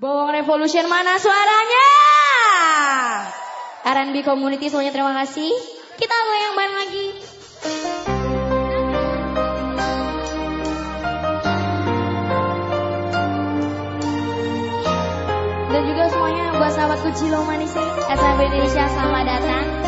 Bawang Revolution mana suaranya? R&B Community semuanya terima kasih. Kita yang bareng lagi. Dan juga semuanya buat sahabatku Cilo Manis SMB Indonesia selamat datang.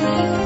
Thank you.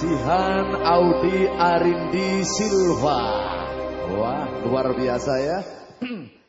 Jihan Audi Arindi Silva. Wah, luar biasa ya.